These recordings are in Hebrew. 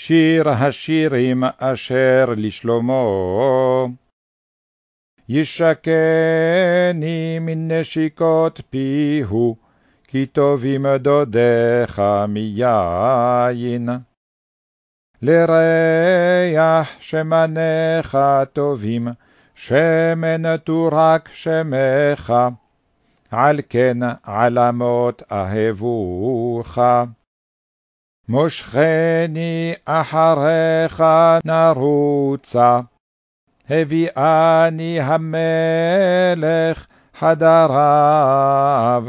שיר השירים אשר לשלמה. ישקני מנשיקות פיהו, כי טובים דודיך מיין. לריח שמניך טובים, שמן תורק שמך, על כן עלמות אהבוך. מושכני אחריך נרוצה, הביאני המלך חדריו,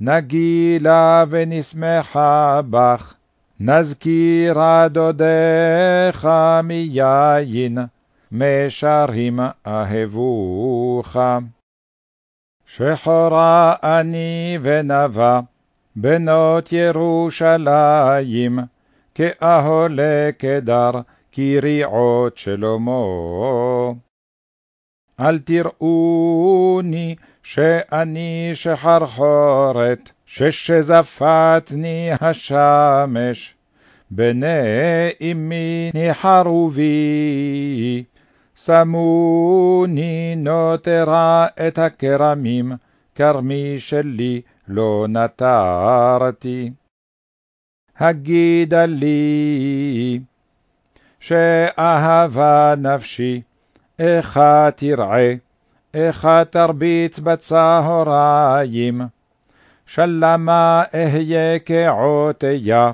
נגילה ונשמחה בך, נזכירה דודיך מיין, משרים אהבוך. שחורה אני ונבה, בנות ירושלים, כאהולי קדר, כריעות שלמה. אל תראוני שאני שחרחורת, ששזפתני השמש, בני אמי ניחרו בי, שמוני נותרה את הכרמים, כרמי שלי לא נטרתי. הגידה לי, שאהבה נפשי, איכה תרעה, איכה תרביץ בצהריים, שלמה אהיה כעוטיה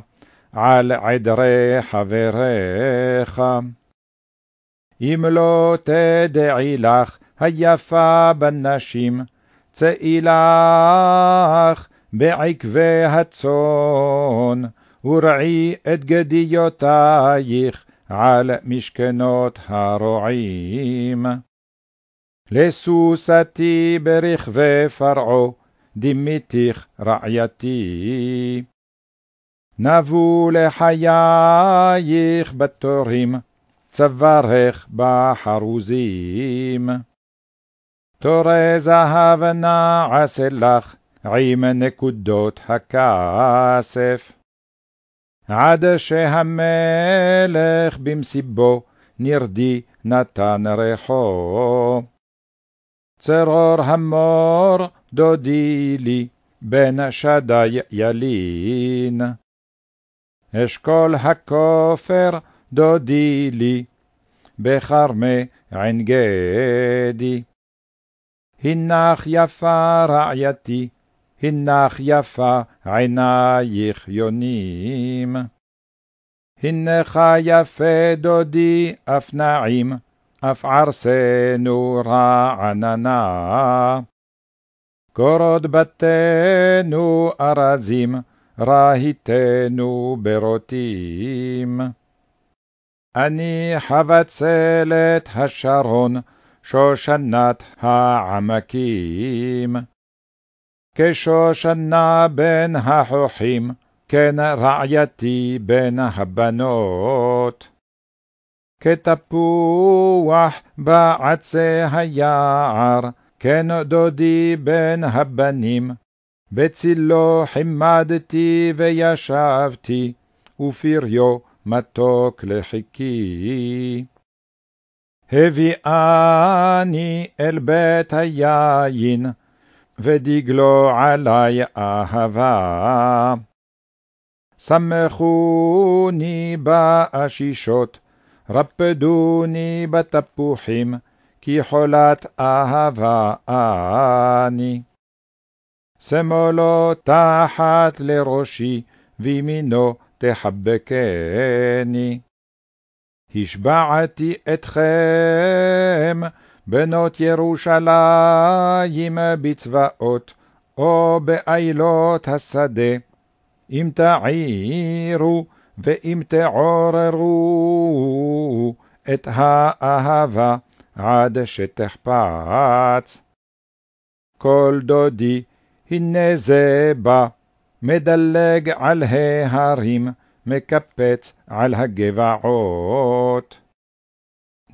על עדרי חבריך. אם לא תדעי לך היפה בנשים, צאי לך בעקבי הצאן, ורעי את גדיותייך על משכנות הרועים. לסוסתי ברכבי פרעה, דימיתיך רעייתי. נבו לחייך בתורים, צווארך בחרוזים. תורי זהב נעשה לך, עם נקודות הכסף. עד שהמלך במסיבו נרדי נתן ריחו. צרור המור דודי לי, בן שדי ילין. אשכול הכופר דודי לי, בכרמי עין גדי. הנך יפה רעייתי, הנך יפה עינייך יונים. הנך יפה דודי אף נעים, אף ערסנו רעננה. קורות בתינו ארזים, רהיתנו ברוטים. אני חבצלת השרון, שושנת העמקים. כשושנה בין החוחים, כן רעייתי בין הבנות. כתפוח בעצי היער, כן דודי בין הבנים. בצילו חימדתי וישבתי, ופריו מתוק לחיקי. הביאני אל בית היין, ודגלו עלי אהבה. שמחוני באשישות, רפדוני בתפוחים, כי חולת אהבה אני. שמאלו תחת לראשי, וימינו תחבקני. השבעתי אתכם, בנות ירושלים בצבאות, או באילות השדה, אם תעירו ואם תעוררו את האהבה עד שתחפץ. כל דודי, הנה זה בא, מדלג על ההרים, מקפץ על הגבעות.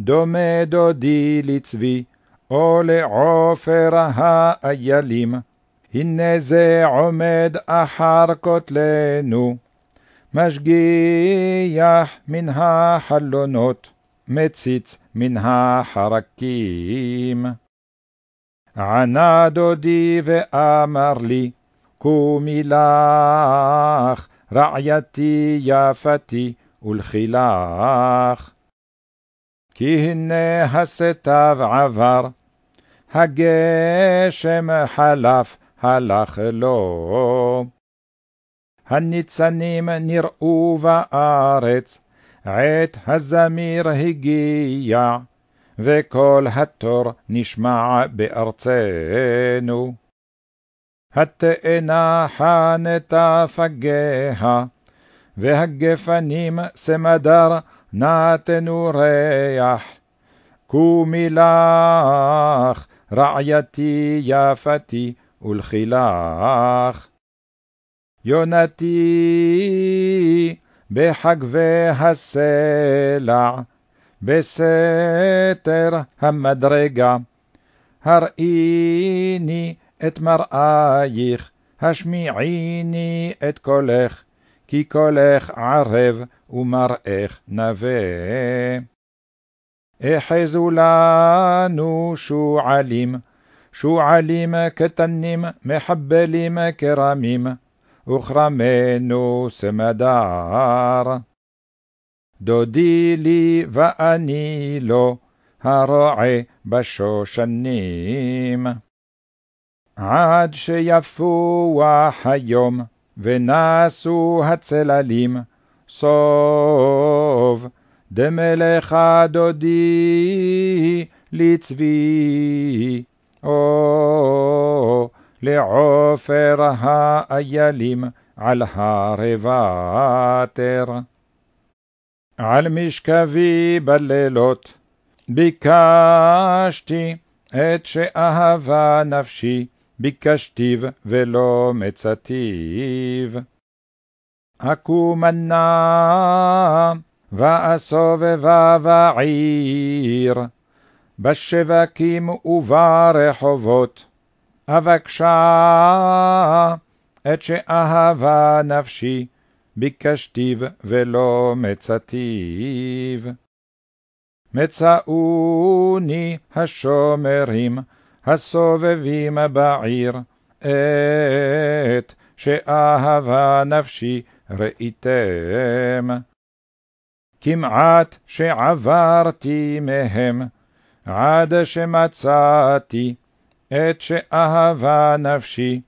דומה דודי לצבי, או לעופר האיילים, הנה זה עומד אחר כותלנו, משגיח מן החלונות, מציץ מן החרקים. ענה דודי ואמר לי, קומי לך, רעייתי יפתי, ולכי לך. כי הנה הסתיו עבר, הגשם חלף, הלך לו. הניצנים נראו בארץ, עת הזמיר הגיע, וכל התור נשמע בארצנו. התאנה חנתה פגיה, והגפנים סמדר נתנו ריח. קומי לך, רעייתי יפתי, ולכי לך. יונתי בחגבי הסלע, בסתר המדרגה. הראיני את מראייך, השמיעיני את קולך, כי קולך ערב ומראך נווה. אחזו לנו שועלים, שועלים קטנים, מחבלים כרמים, וכרמנו סמדר. דודי לי ואני לו, הרועה בשושנים. עד שיפוח היום, ונסו הצללים, סוב, דמלך דודי לצבי, או לעופר האיילים על הרבתר. על משכבי בלילות ביקשתי את שאהבה נפשי, ביקשתיו ולא מצאתיו. אקומנה ואסובבה בעיר, בשווקים וברחובות, אבקשה את שאהבה נפשי, ביקשתיו ולא מצאתיו. מצאוני השומרים, הסובבים בעיר, את שאהבה נפשי ראיתם. כמעט שעברתי מהם, עד שמצאתי את שאהבה נפשי.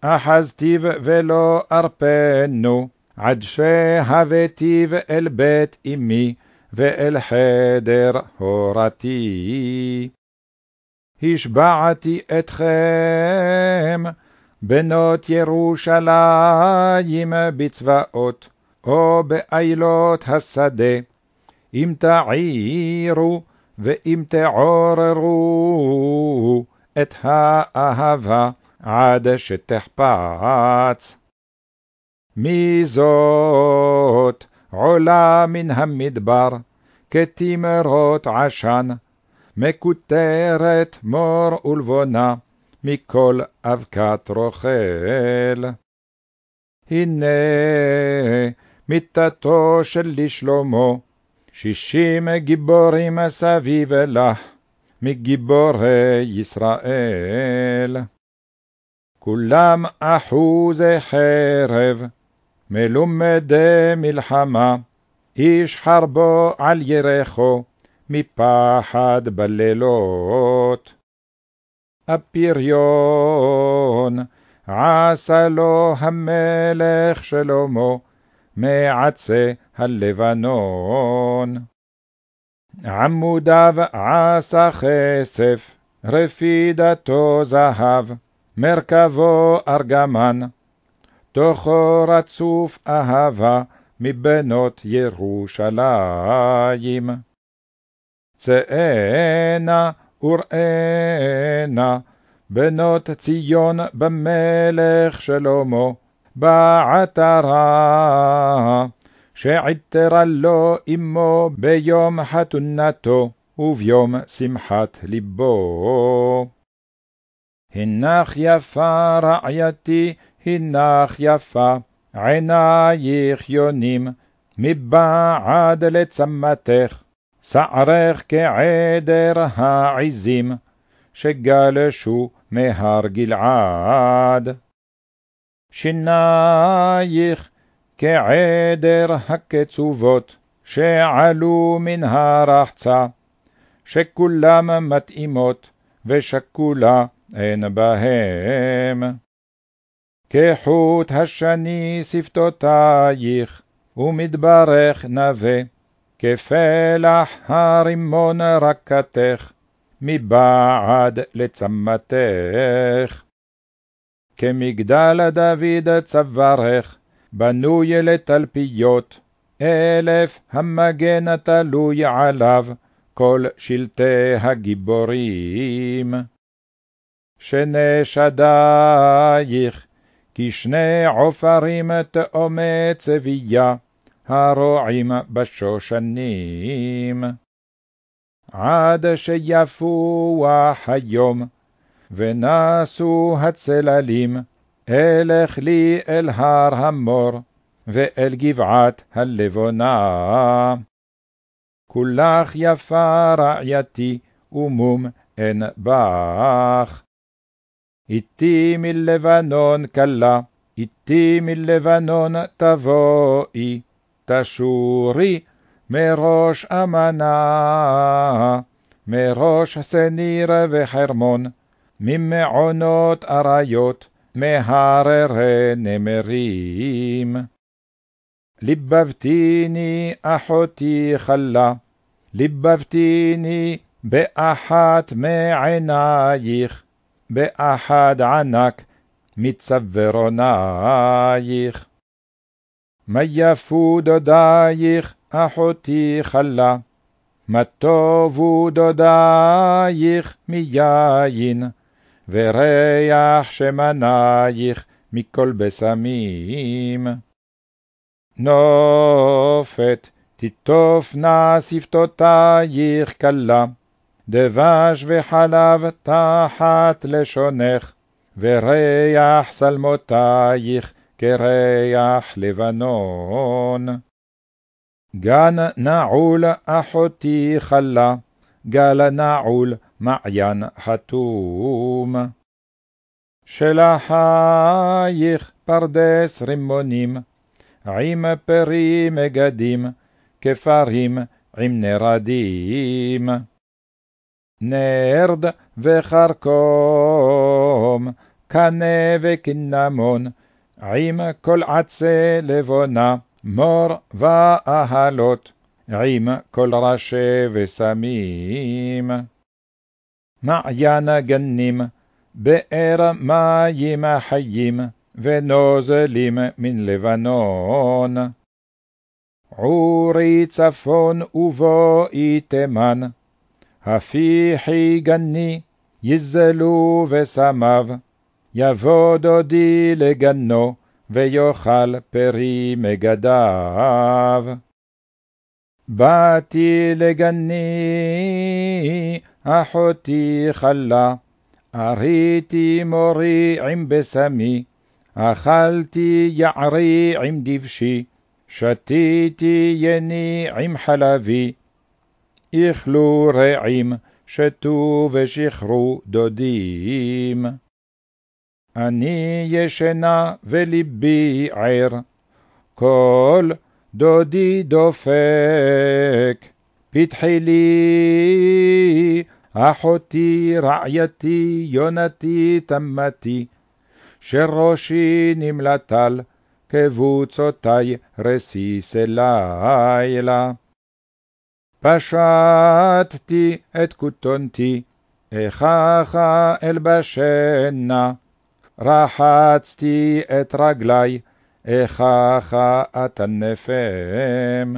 אחזתיו ולא ארפנו, עד שהבאתיו אל בית אמי, ואל חדר הורתי. השבעתי אתכם, בנות ירושלים בצבאות, או באילות השדה, אם תעירו ואם תעוררו את האהבה עד שתחפץ. מי זאת עולה מן המדבר, כתמרות עשן, מקוטרת מור ולבונה, מכל אבקת רוכל. הנה מיתתו של לשלמה, שישים גיבורים סביב לך, מגיבורי ישראל. כולם אחוזי חרב, מלומדי מלחמה, איש חרבו על ירחו, מפחד בלילות. הפריון עשה לו המלך שלמה, מעצי הלבנון. עמודיו עשה כסף, רפידתו זהב, מרכבו ארגמן, תוכו רצוף אהבה מבנות ירושלים. צאנה וראנה, בנות ציון במלך שלמה, בעטרה, שעטרה לו אמו ביום חתונתו וביום שמחת ליבו. הנך יפה רעייתי, הנך יפה, עינייך יונים, מבעד לצמתך, שערך כעדר העזים, שגלשו מהר גלעד. שינייך כעדר הקצובות, שעלו מן הרחצה, שכולם מתאימות, ושקולה אין בהם. כחוט השני שפתותייך, ומדברך נווה, כפלח הרימון רקתך, מבעד לצמתך. כמגדל דוד צווארך, בנוי לתלפיות, אלף המגן תלוי עליו, כל שלטי הגיבורים. שני שדייך, כשני עופרים תאומי צבייה, הרועים בשושנים. עד שיפוח היום, ונסו הצללים, אלך לי אל הר המור, ואל גבעת הלבונה. כולך יפה רעייתי, ומום אין בך. איתי מלבנון כלה, איתי מלבנון תבואי, תשורי מראש אמנה, מראש שניר וחרמון, ממעונות אריות, מהררי נמרים. ליבבתיני אחותי חלה, ליבבתיני באחת מעינייך, באחד ענק מצוורנייך. מה יפו דודייך, אחותי חלה, מה טובו דודייך מיין, וריח שמנייך מכל בשמים. נופת תטופנה שפתותייך כלה, דבש וחלב תחת לשונך, וריח שלמותייך כריח לבנון. גן נעול אחותי חלה, גל נעול מעיין חתום. שלחייך פרדס רימונים, עם פרי מגדים, כפרים עם נרדים. נרד וחרקום, קנה וקינמון, עם כל עצי לבונה, מור ואהלות, עם כל ראשי ושמים. מעיין גנים, באר מים חיים, ונוזלים מן לבנון. עורי צפון ובואי תימן, הפיחי גני, יזלו ושמיו, יבוא דודי לגנו, ויאכל פרי מגדיו. באתי לגני, אחותי חלה, אריתי מורי עם בשמי, אכלתי יערי עם דבשי, שתיתי יני עם חלבי. איכלו רעים, שתו ושחרו דודים. אני ישנה ולבי ער, כל דודי דופק. פתחי לי, אחותי, רעייתי, יונתי, תמתי, שראשי נמלטל, קבוצותי רסיס לילה. פשטתי את כותונתי, איככה אלבשנה, רחצתי את רגלי, איככה אטנפם.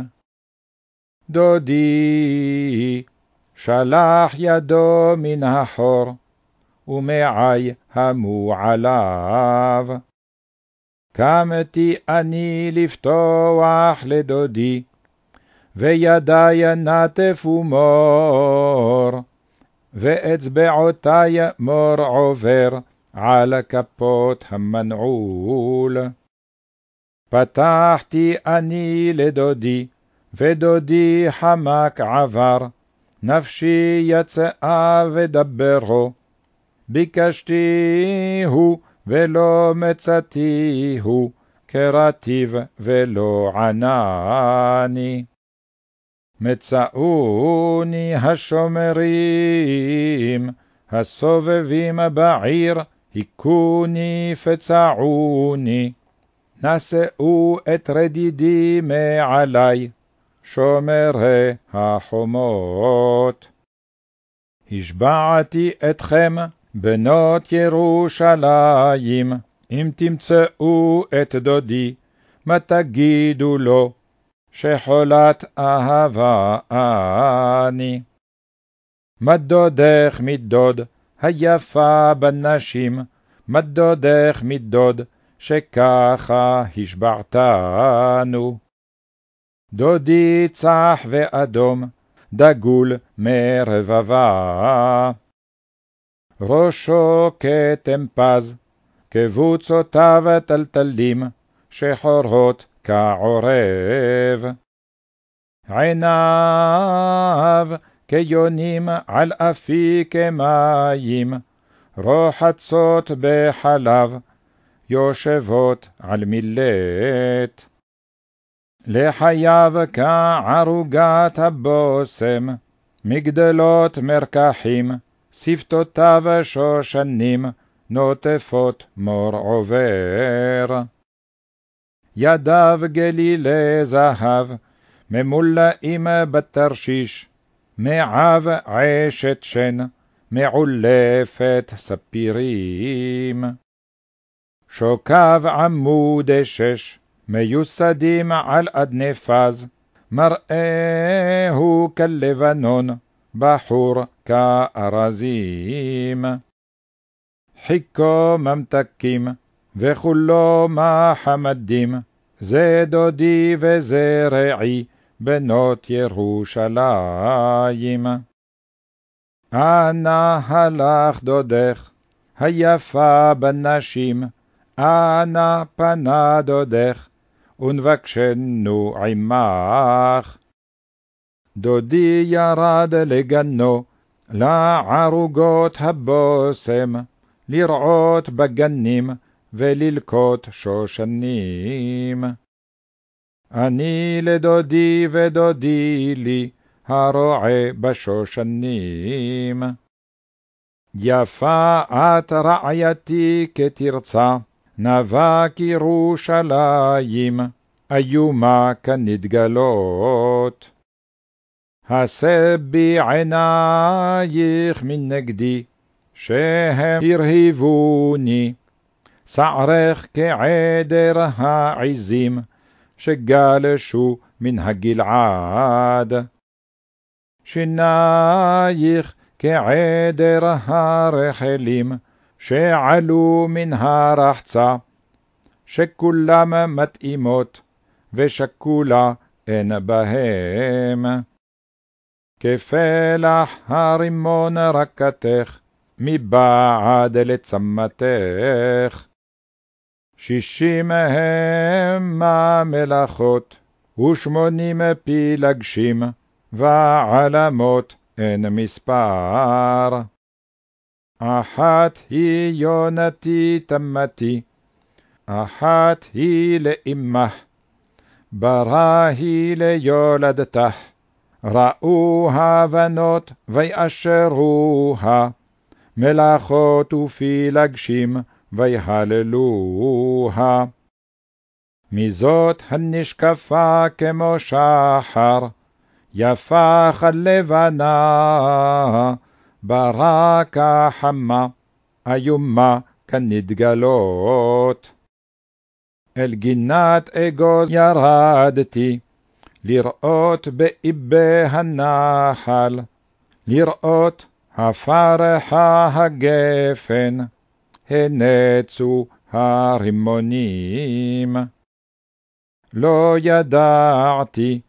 דודי, שלח ידו מן החור, ומעי המו עליו. קמתי אני לפתוח לדודי, וידי נטפו מור, ואצבעותי מור עובר על כפות המנעול. פתחתי אני לדודי, ודודי חמק עבר, נפשי יצאה ודברו. ביקשתיהו ולא מצאתיהו, קראתיו ולא ענני. מצאוני השומרים, הסובבים בעיר, היכוני פצעוני. נשאו את רדידי מעלי, שומרי החומות. השבעתי אתכם, בנות ירושלים, אם תמצאו את דודי, מה תגידו לו? שחולת אהבה אני. מה דודך מדוד, היפה בנשים, מה דודך מדוד, שככה השבעתנו. דודי צח ואדום, דגול מרבבה. ראשו כתם פז, קבוצותיו טלטלים, שחורות כעורב. עיניו כיונים על אפיק מים, רוחצות בחלב, יושבות על מילט. לחייו כערוגת הבושם, מגדלות מרקחים, שפתותיו שושנים, נוטפות מור עובר. ידיו גלילי זהב, ממולאים בתרשיש, מעב עשת שן, מעולפת ספירים. שוקיו עמודי שש, מיוסדים על אדני פז, מראהו כלבנון, בחור כארזים. חיכו ממתקים, וכולו מחמדים, זה דודי וזה רעי, בנות ירושלים. אנה הלך דודך, היפה בנשים, אנה פנה דודך, ונבקשנו עמך. דודי ירד לגנו, לערוגות הבושם, לרעות בגנים וללקוט שושנים. אני לדודי ודודי לי, הרועה בשושנים. יפה את רעייתי כתרצה, נבק ירושלים, איומה כנתגלות. הסבי עינייך מנגדי, שהם הרהיבוני, שערך כעדר העזים, שגלשו מן הגלעד. שינייך כעדר הרחלים, שעלו מן הרחצה, שכולם מתאימות, ושכולה אין בהם. כפלח הרימון רקתך, מבעד לצמתך. שישים המה מלאכות, ושמונים פילגשים, ועלמות אין מספר. אחת היא יונתי תמתי, אחת היא לאמך, ברא היא ליולדתך. ראו הבנות ויאשרוה, מלאכות ופילגשים ויהללוה. מזאת הנשקפה כמו שחר, יפה כלבנה, ברא כחמה, איומה כנתגלות. אל גינת אגוז ירדתי, לראות באיבי הנחל, לראות הפרחה הגפן, הנצו הרימונים. לא ידעתי,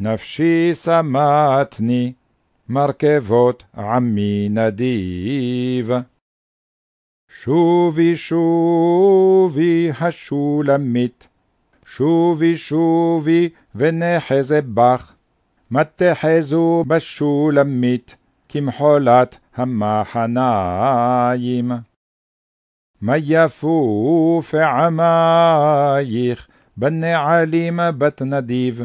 נפשי שמתני, מרכבות עמי נדיב. שובי שובי השולמית, שובי שובי ונחזה בך, מה תחזו בשולמית, כמחולת המחניים. מה יפו פעמייך, בנעלים בת נדיב,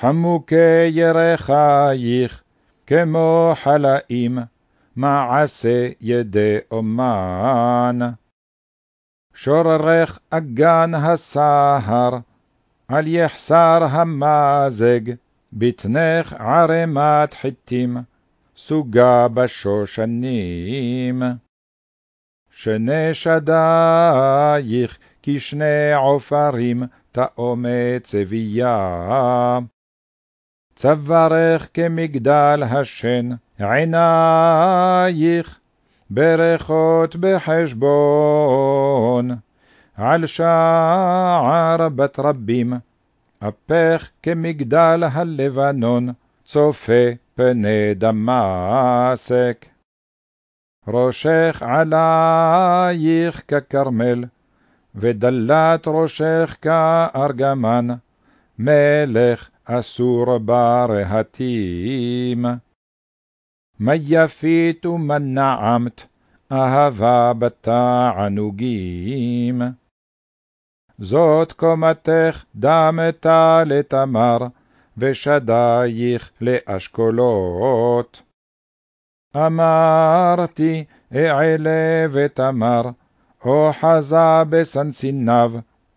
חמוקי ירחייך, כמו חלאים, מעשה ידי אומן. שוררך אגן הסהר, על יחסר המזג, בטנך ערמת חיטים, סוגה בשושנים. שני שדייך כשני עופרים, תאומי צבייה. צווארך כמגדל השן, עינייך ברכות בחשבון. על שער בת רבים, אפך כמגדל הלבנון, צופה פני דמשק. ראשך עלייך ככרמל, ודלת ראשך כארגמן, מלך אסור ברהטים. מה יפית ומה נעמת, אהבה בתענוגים. זאת קומתך דמתה לתמר, ושדייך לאשכולות. אמרתי, אעלה ותמר, אוחזה בסנסיניו,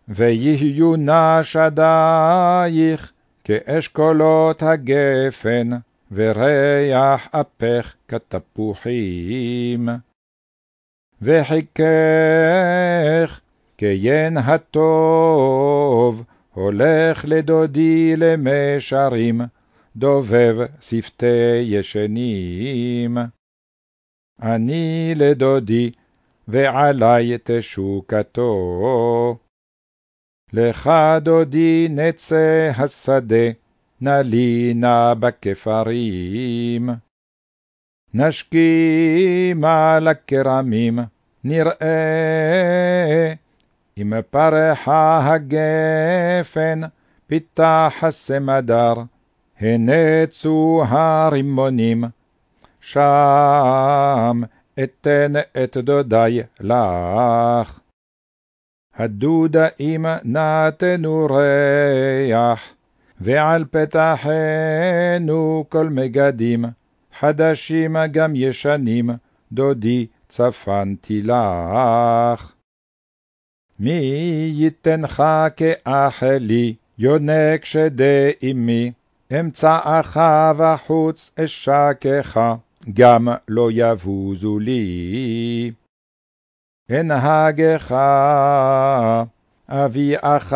ויהיו נא שדייך, כאשכולות הגפן, וריח אפך כתפוחים. וחיכך כיין הטוב, הולך לדודי למשרים, דובב שפתי ישנים. אני לדודי, ועלי תשוקתו. לך דודי נצא השדה, נלינה בכפרים. נשכימה לכרמים, נראה, אם פרחה הגפן, פיתח הסמדר, הנצו הרימונים, שם אתן את דודי לך. הדודאים נתנו ריח, ועל פתחנו כל מגדים, חדשים גם ישנים, דודי צפנתי לך. מי ייתנך כאחלי, יונק שדי אמי, אמצעך וחוץ אשקך, גם לא יבוזו לי. אנהגך, אביאך,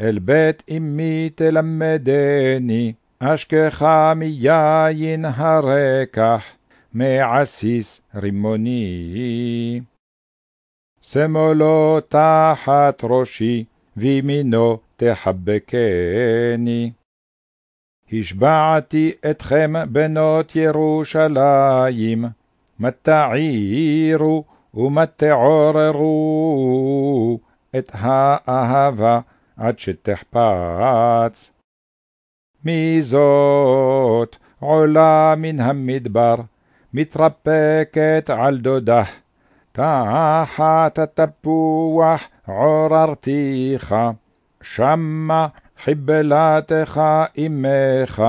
אל בית אמי תלמדני, אשכך מיין הרקח, מעסיס רימוני. שמאלו תחת ראשי, וימינו תחבקני. השבעתי אתכם בנות ירושלים, מה תעירו ומה תעוררו את האהבה עד שתחפץ. מי זאת עולה מן המדבר, מתרפקת על דודה, תחת התפוח עוררתיך, שמה חיבלתך אמך,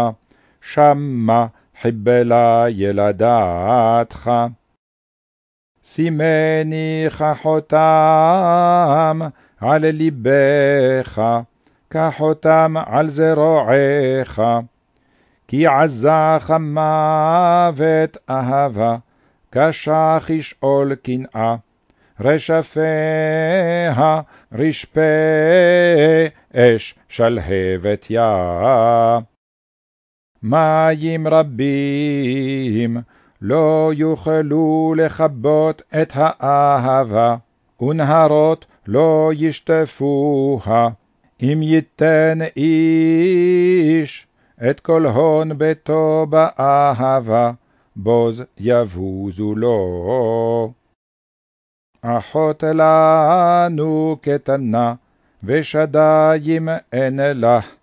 שמה חיבלה ילדתך. שימני כחותם על לבך, כחותם על זרועך, כי עזך מוות אהבה, קשה כשאול קנאה, רשפיה רשפה אש שלהבת יה. מים רבים לא יוכלו לכבות את האהבה, ונהרות לא ישטפוה, אם ייתן איש את כל הון ביתו באהבה, בוז יבוזו לו. אחות לנו קטנה, ושדיים אין לך.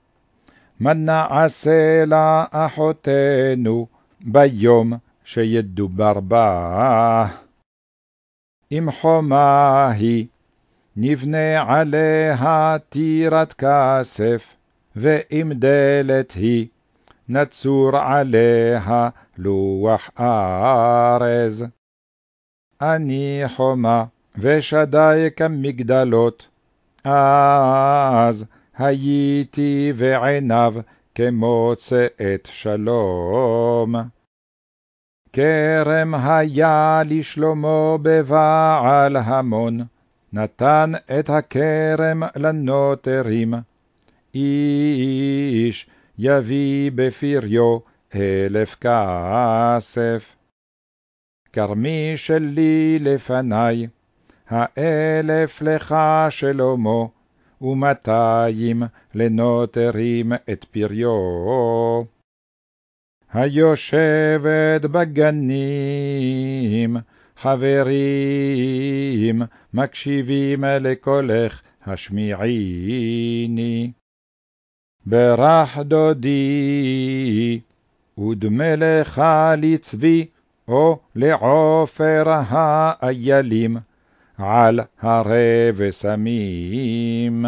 מה נעשה לאחותנו ביום שידובר בה? אם חומה היא, נבנה עליה טירת כסף, ואם דלת היא, נצור עליה לוח ארז. אני חומה, ושדי כמגדלות, אז הייתי בעיניו כמו צאת שלום. כרם היה לשלמה בבעל המון, נתן את הכרם לנוטרים. איש יביא בפריו אלף כסף. כרמי שלי לפני, האלף לך שלמה, ומאתיים לנוטרים את פריו. היושבת בגנים, חברים, מקשיבים לקולך השמיעיני. ברך דודי, ודמה לך לצבי, או לעופר האיילים, על הרי ושמים.